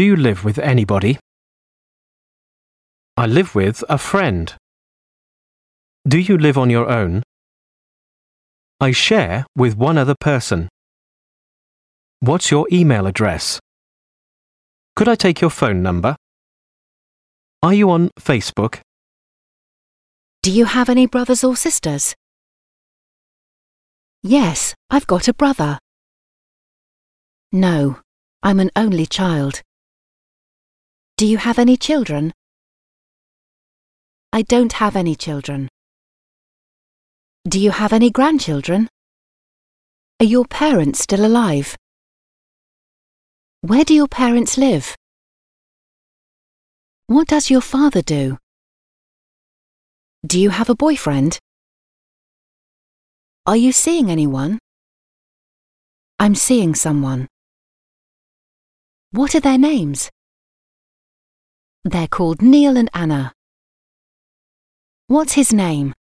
Do you live with anybody? I live with a friend. Do you live on your own? I share with one other person. What's your email address? Could I take your phone number? Are you on Facebook? Do you have any brothers or sisters? Yes, I've got a brother. No, I'm an only child. Do you have any children? I don't have any children. Do you have any grandchildren? Are your parents still alive? Where do your parents live? What does your father do? Do you have a boyfriend? Are you seeing anyone? I'm seeing someone. What are their names? They're called Neil and Anna. What's his name?